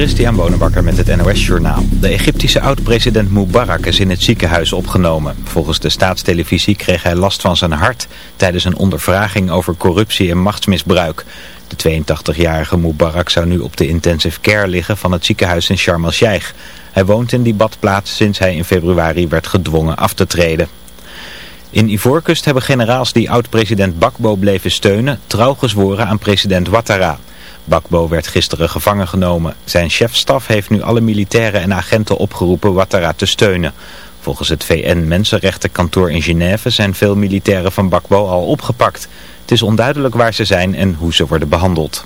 Christian Bonenbakker met het NOS Journaal. De Egyptische oud-president Mubarak is in het ziekenhuis opgenomen. Volgens de staatstelevisie kreeg hij last van zijn hart tijdens een ondervraging over corruptie en machtsmisbruik. De 82-jarige Mubarak zou nu op de intensive care liggen van het ziekenhuis in Sharm el-Sheikh. Hij woont in die badplaats sinds hij in februari werd gedwongen af te treden. In Ivoorkust hebben generaals die oud-president Bakbo bleven steunen trouw gezworen aan president Ouattara. Bakbo werd gisteren gevangen genomen. Zijn chefstaf heeft nu alle militairen en agenten opgeroepen Ouattara te steunen. Volgens het VN-Mensenrechtenkantoor in Genève zijn veel militairen van Bakbo al opgepakt. Het is onduidelijk waar ze zijn en hoe ze worden behandeld.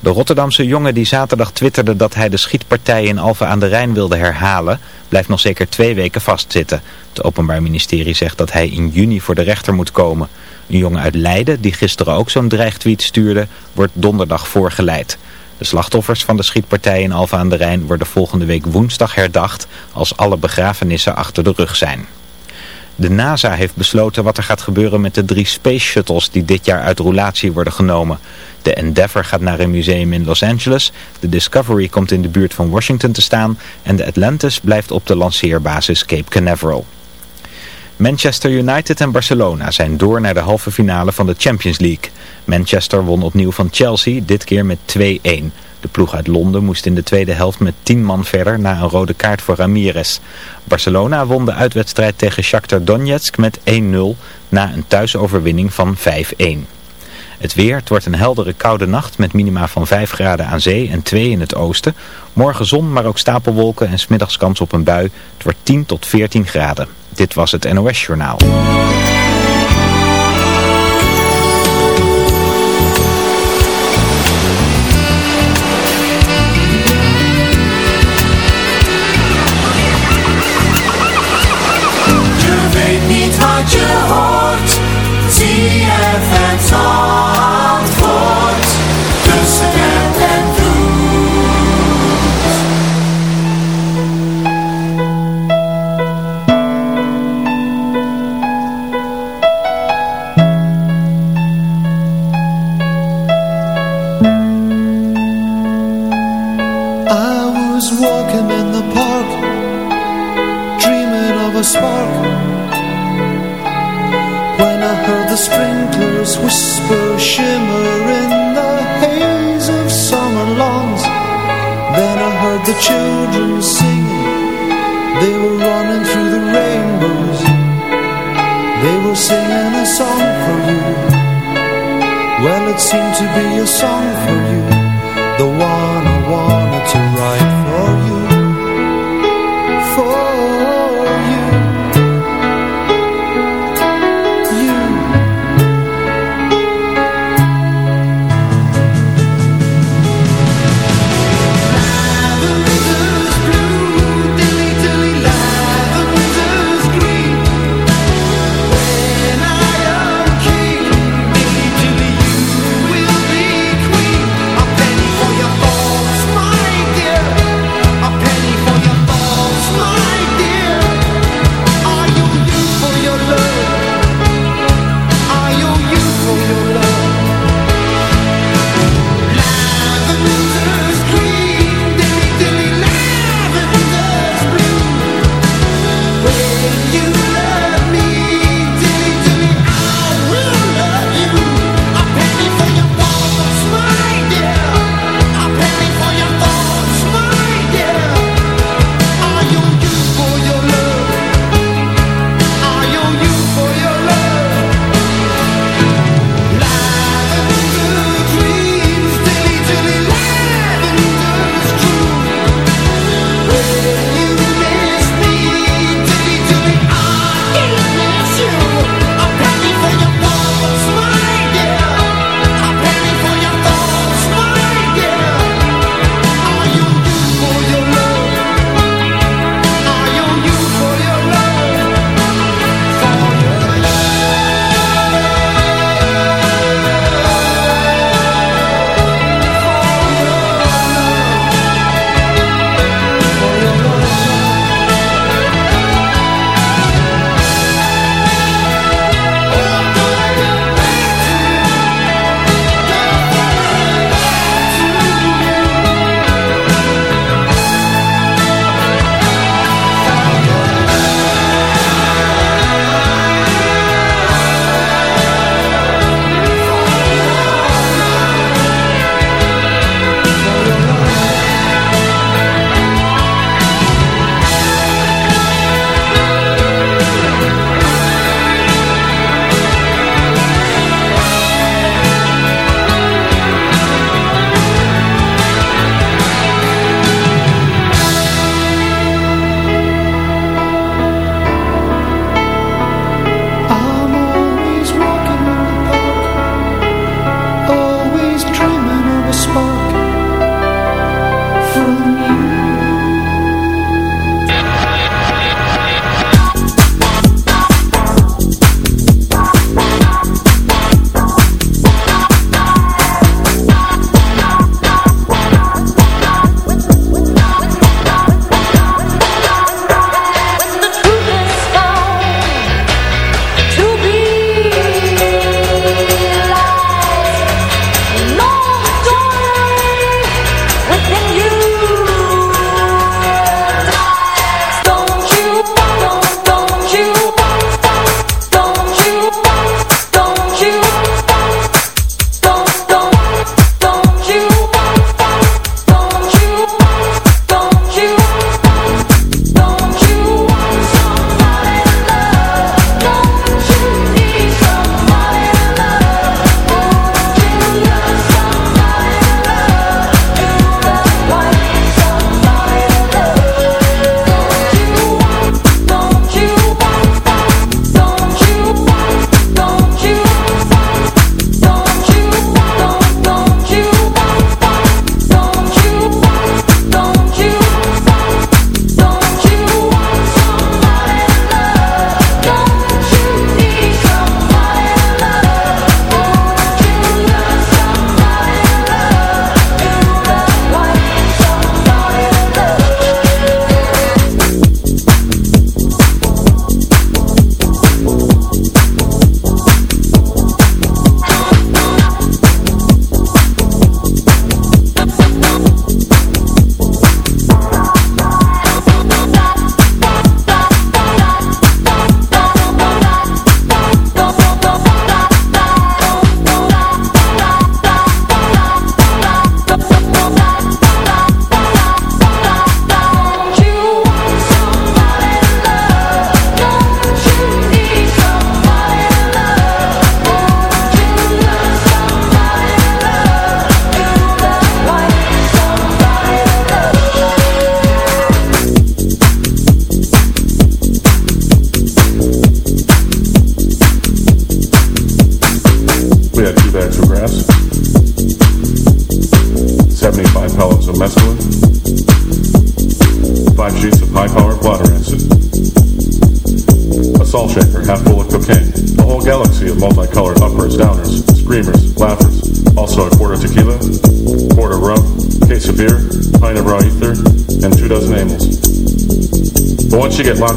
De Rotterdamse jongen die zaterdag twitterde dat hij de schietpartij in Alphen aan de Rijn wilde herhalen, blijft nog zeker twee weken vastzitten. Het Openbaar Ministerie zegt dat hij in juni voor de rechter moet komen. Een jongen uit Leiden, die gisteren ook zo'n dreigtweet stuurde, wordt donderdag voorgeleid. De slachtoffers van de schietpartij in Alphen aan de Rijn worden volgende week woensdag herdacht als alle begrafenissen achter de rug zijn. De NASA heeft besloten wat er gaat gebeuren met de drie space shuttles die dit jaar uit roulatie worden genomen. De Endeavour gaat naar een museum in Los Angeles, de Discovery komt in de buurt van Washington te staan en de Atlantis blijft op de lanceerbasis Cape Canaveral. Manchester United en Barcelona zijn door naar de halve finale van de Champions League. Manchester won opnieuw van Chelsea, dit keer met 2-1. De ploeg uit Londen moest in de tweede helft met 10 man verder na een rode kaart voor Ramirez. Barcelona won de uitwedstrijd tegen Shakhtar Donetsk met 1-0 na een thuisoverwinning van 5-1. Het weer, het wordt een heldere koude nacht met minima van 5 graden aan zee en 2 in het oosten. Morgen zon, maar ook stapelwolken en smiddags kans op een bui. Het wordt 10 tot 14 graden. Dit was het NOS Journaal. Je weet niet wat je hoort. Zie het.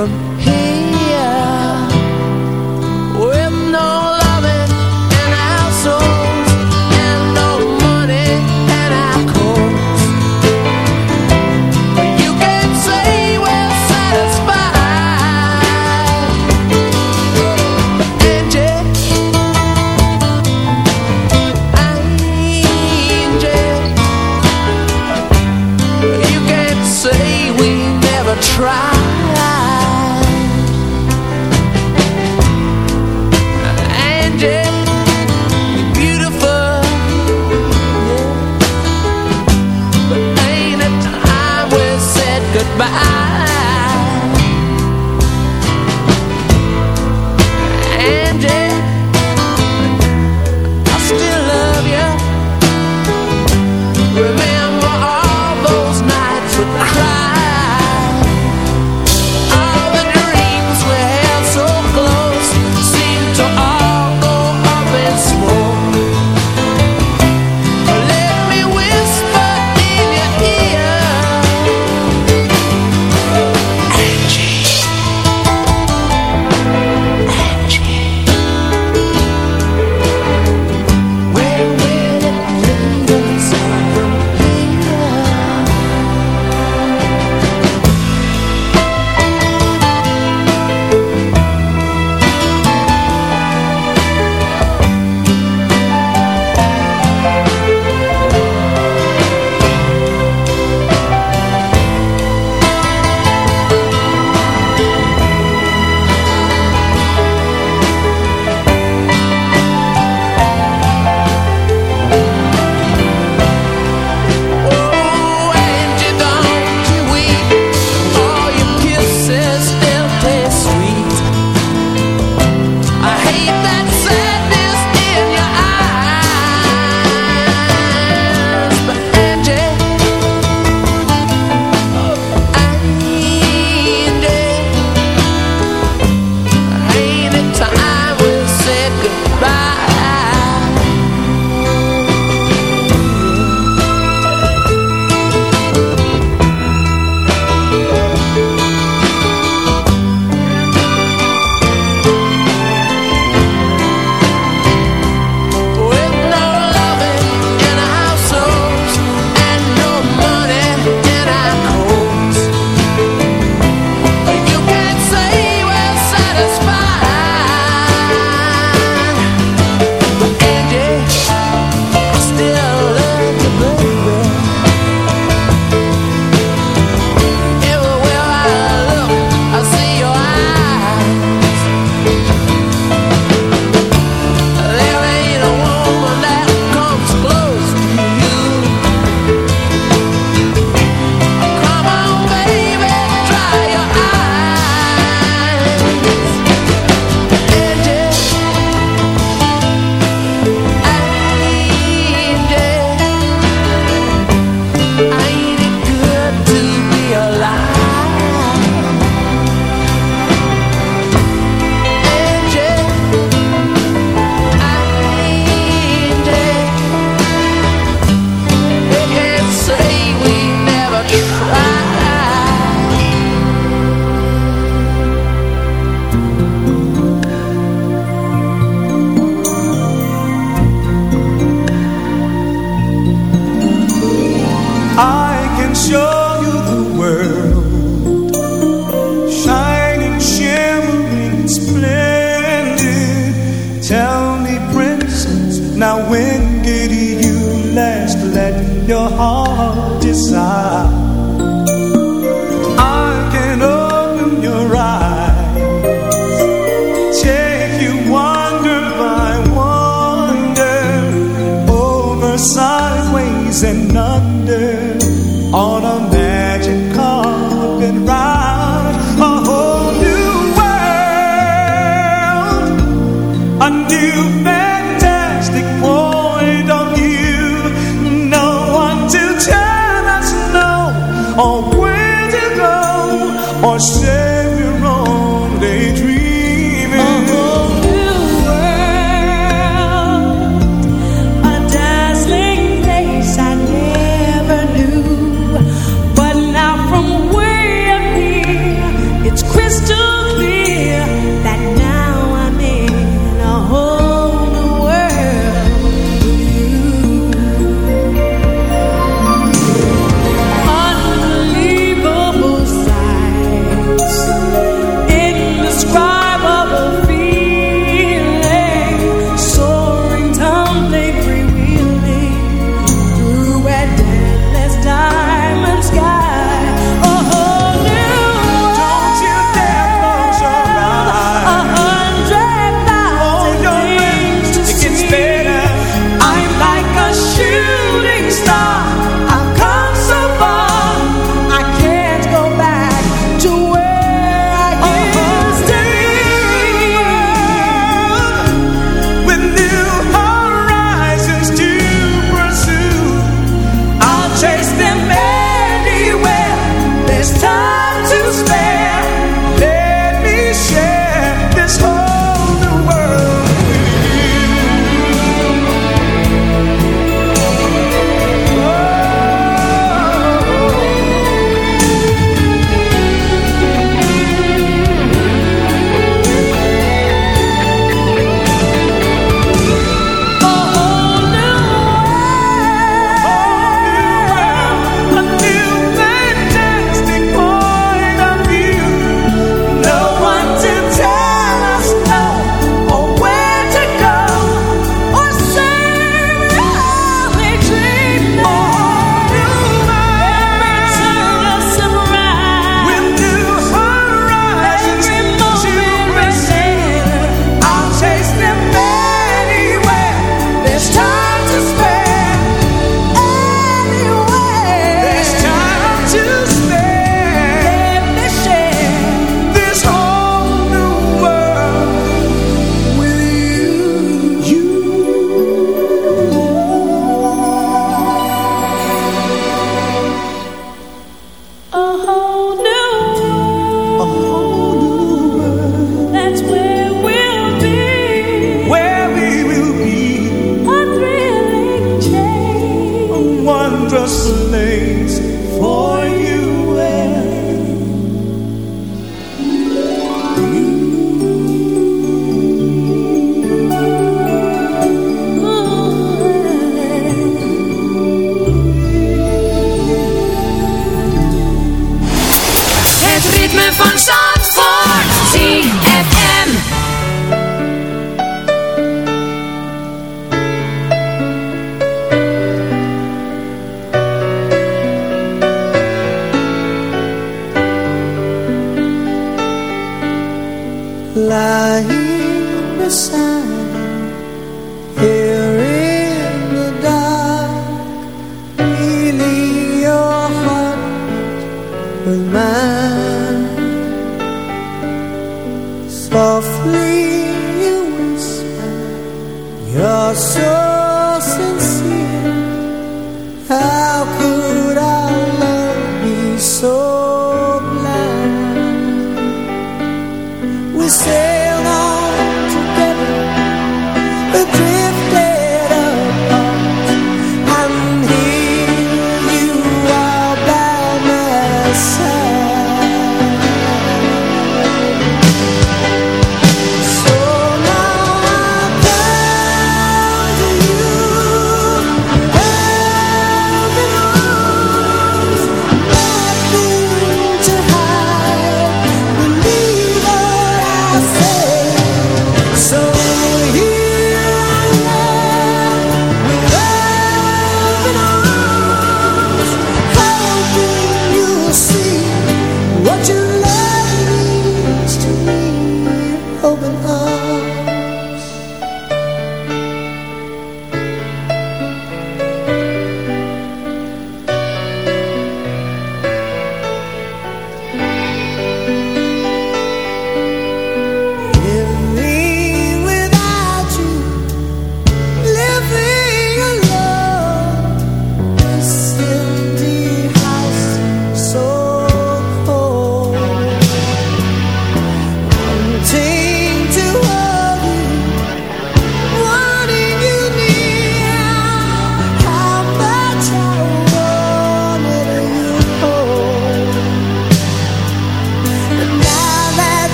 from here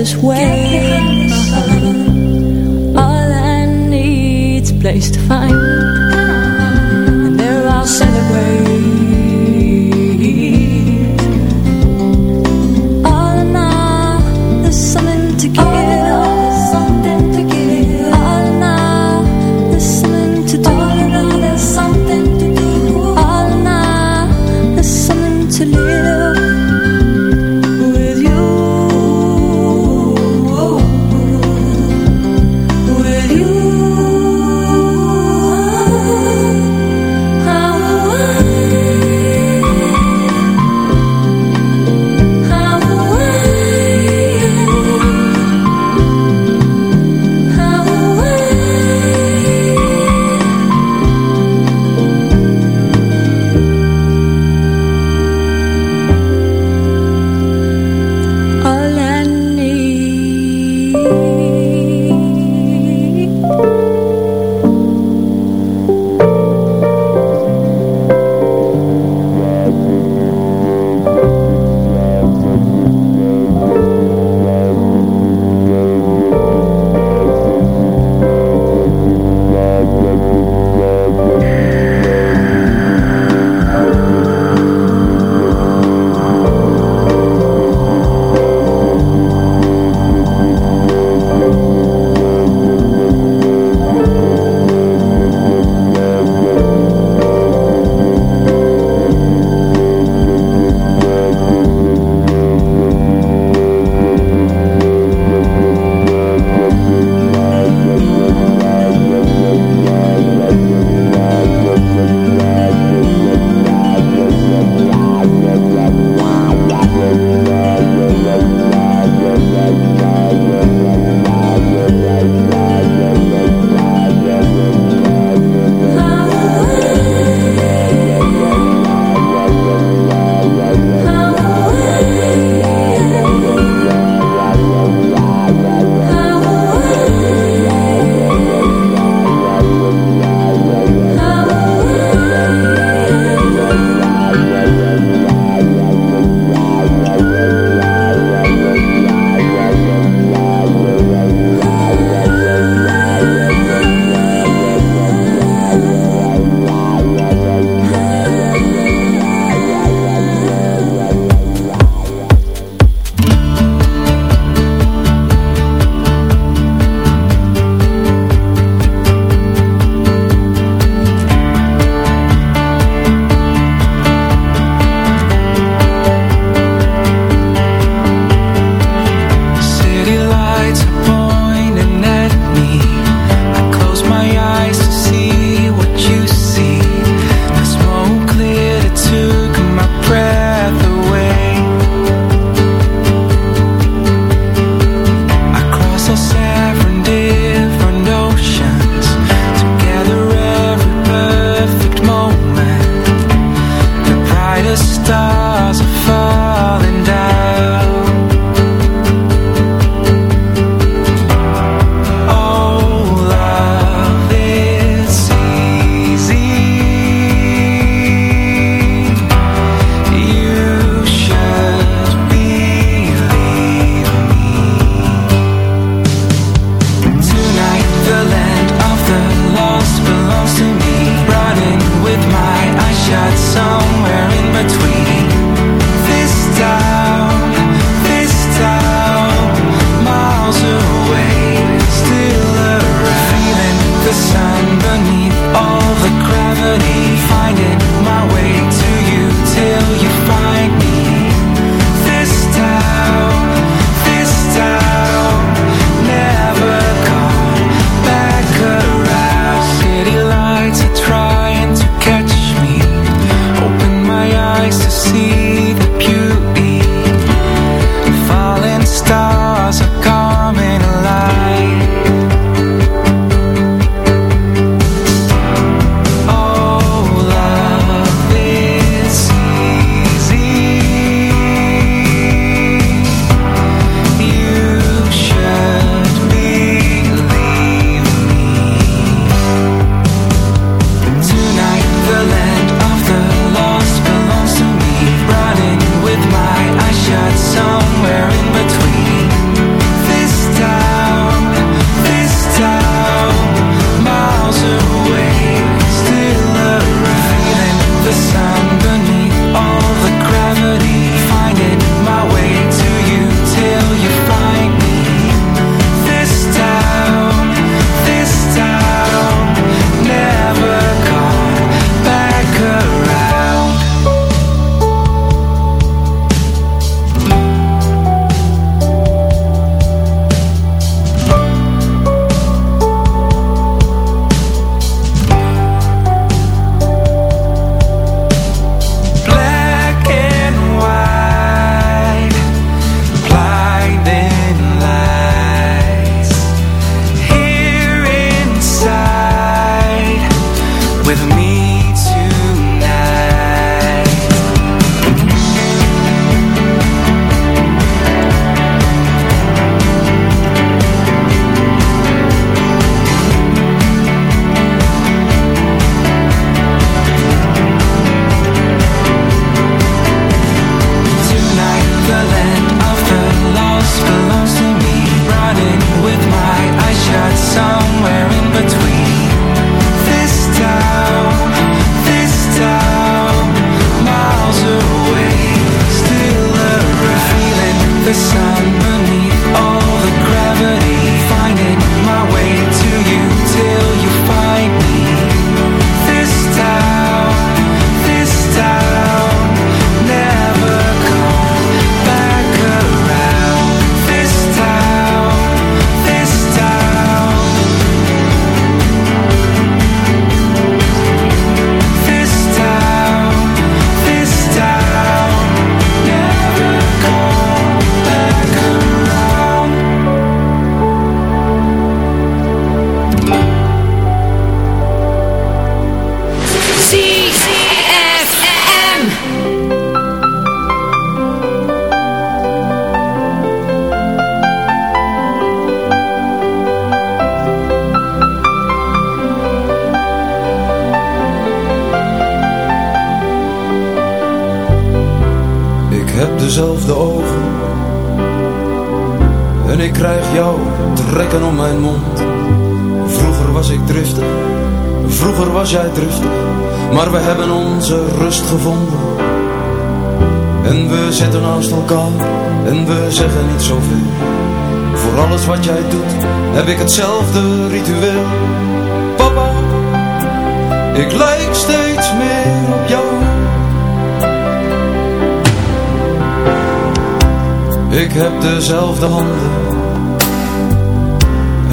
nicest way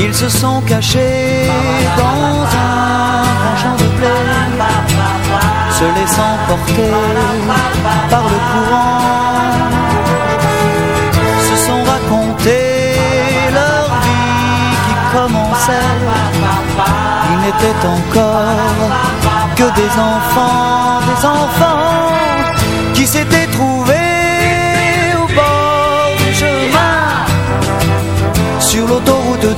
Ils se sont cachés dans un champ de blé, se laissant porter par le courant, se sont racontés leur vie qui commençait. Ils n'étaient encore que des enfants, des enfants qui s'étaient trouvés au bord du chemin sur l'autoroute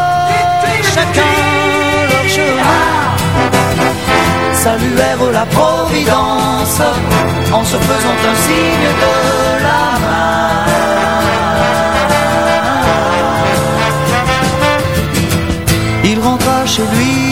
Saluèrent la Providence en se faisant un signe de la main. Il rentra chez lui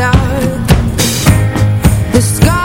dark. The scars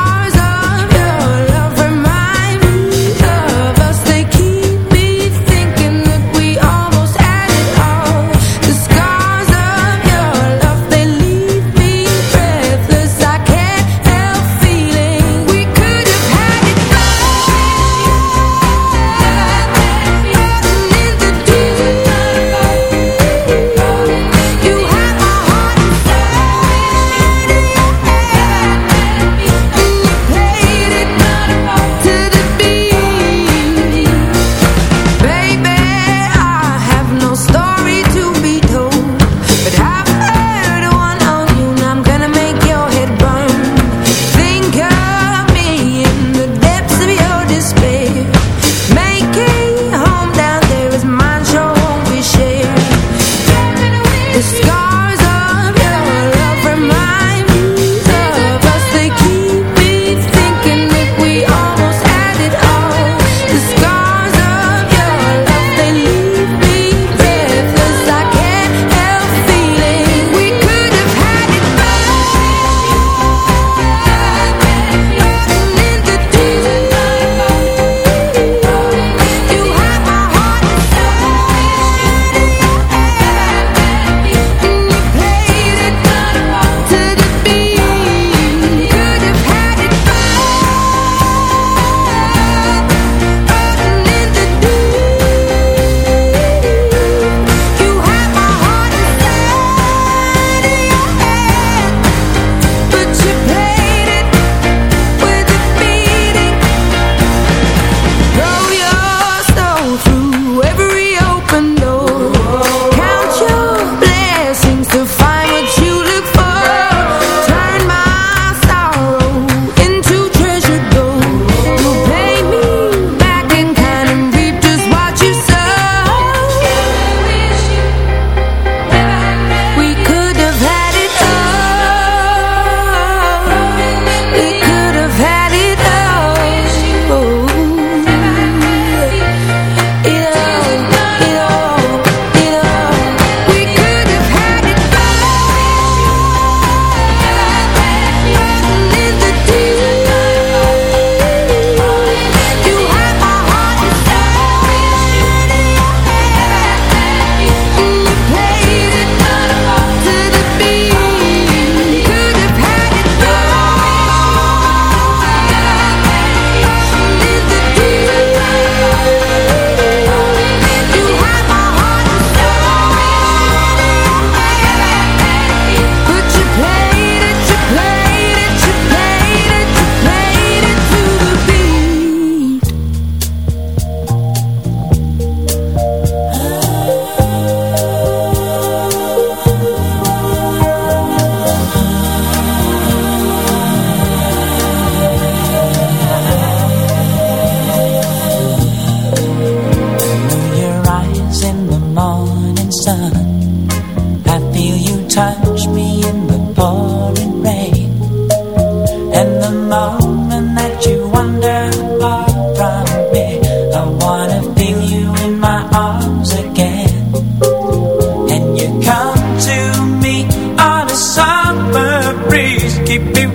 beep beep